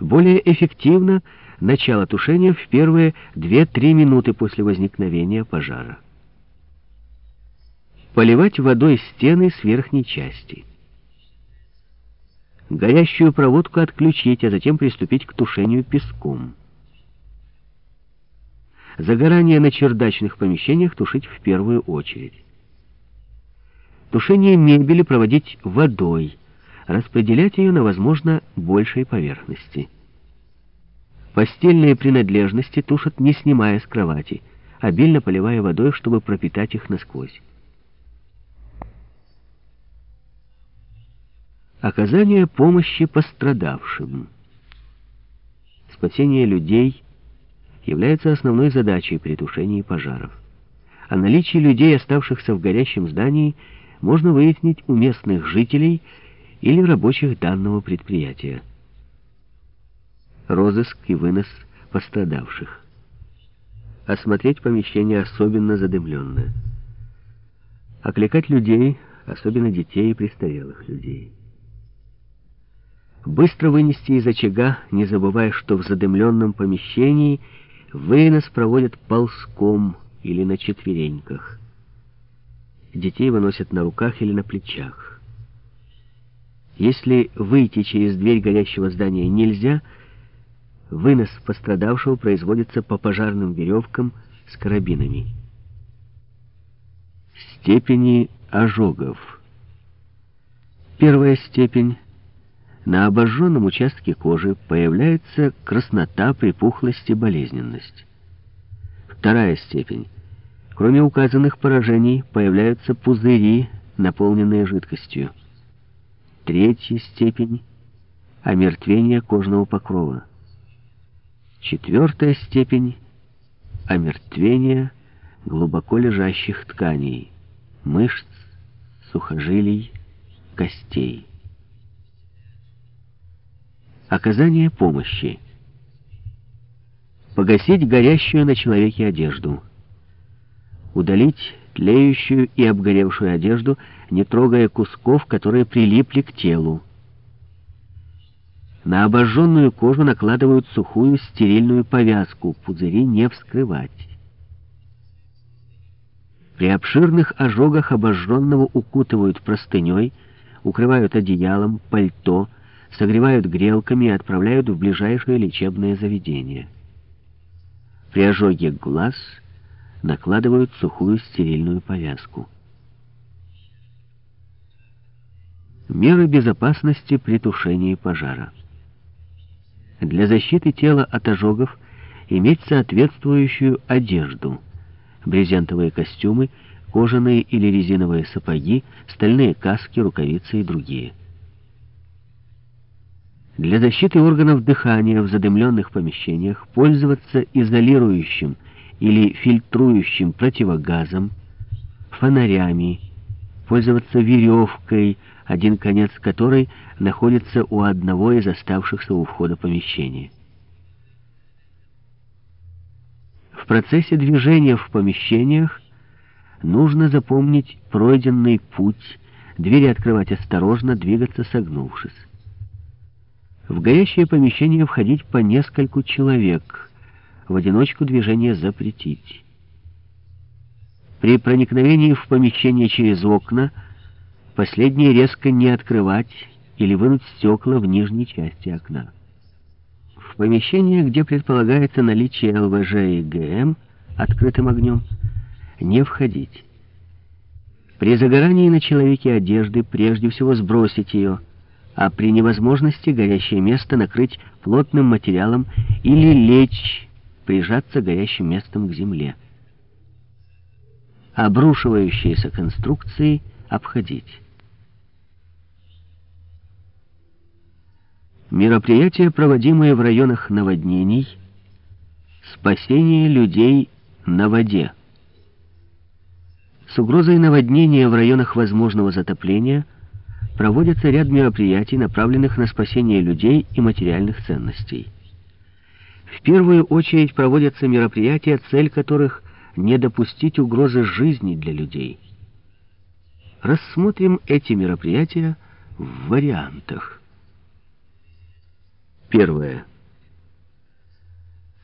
Более эффективно начало тушения в первые 2-3 минуты после возникновения пожара. Поливать водой стены с верхней части. Горящую проводку отключить, а затем приступить к тушению песком. Загорание на чердачных помещениях тушить в первую очередь. Тушение мебели проводить водой, распределять ее на, возможно, большей поверхности. Постельные принадлежности тушат, не снимая с кровати, обильно поливая водой, чтобы пропитать их насквозь. Оказание помощи пострадавшим. Спасение людей является основной задачей при тушении пожаров. О наличии людей, оставшихся в горящем здании, можно выяснить у местных жителей или рабочих данного предприятия. Розыск и вынос пострадавших. Осмотреть помещение особенно задымленное. Окликать людей, особенно детей и престарелых людей. Быстро вынести из очага, не забывая, что в задымленном помещении вынос проводят ползком или на четвереньках. Детей выносят на руках или на плечах. Если выйти через дверь горящего здания нельзя, вынос пострадавшего производится по пожарным веревкам с карабинами. Степени ожогов. Первая степень. На обожженном участке кожи появляется краснота, припухлость и болезненность. Вторая степень. Кроме указанных поражений, появляются пузыри, наполненные жидкостью. Третья степень — омертвение кожного покрова. Четвертая степень — омертвение глубоко лежащих тканей, мышц, сухожилий, костей. Оказание помощи. Погасить горящую на человеке одежду — удалить тлеющую и обгоревшую одежду, не трогая кусков, которые прилипли к телу. На обожженную кожу накладывают сухую стерильную повязку, пузыри не вскрывать. При обширных ожогах обожженного укутывают простыней, укрывают одеялом, пальто, согревают грелками и отправляют в ближайшее лечебное заведение. При ожоге глаз – накладывают сухую стерильную повязку. Меры безопасности при тушении пожара. Для защиты тела от ожогов иметь соответствующую одежду. Брезентовые костюмы, кожаные или резиновые сапоги, стальные каски, рукавицы и другие. Для защиты органов дыхания в задымленных помещениях пользоваться изолирующим или фильтрующим противогазом, фонарями, пользоваться веревкой, один конец которой находится у одного из оставшихся у входа помещения. В процессе движения в помещениях нужно запомнить пройденный путь, двери открывать осторожно, двигаться согнувшись. В горящее помещение входить по нескольку человек — в одиночку движение запретить. При проникновении в помещение через окна последние резко не открывать или вынуть стекла в нижней части окна. В помещение, где предполагается наличие ЛВЖ и ГМ открытым огнем, не входить. При загорании на человеке одежды прежде всего сбросить ее, а при невозможности горящее место накрыть плотным материалом или лечь прижаться горящим местом к земле. Обрушивающиеся конструкции обходить. Мероприятия, проводимые в районах наводнений, спасение людей на воде. С угрозой наводнения в районах возможного затопления проводится ряд мероприятий, направленных на спасение людей и материальных ценностей. В первую очередь проводятся мероприятия, цель которых — не допустить угрозы жизни для людей. Рассмотрим эти мероприятия в вариантах. Первое.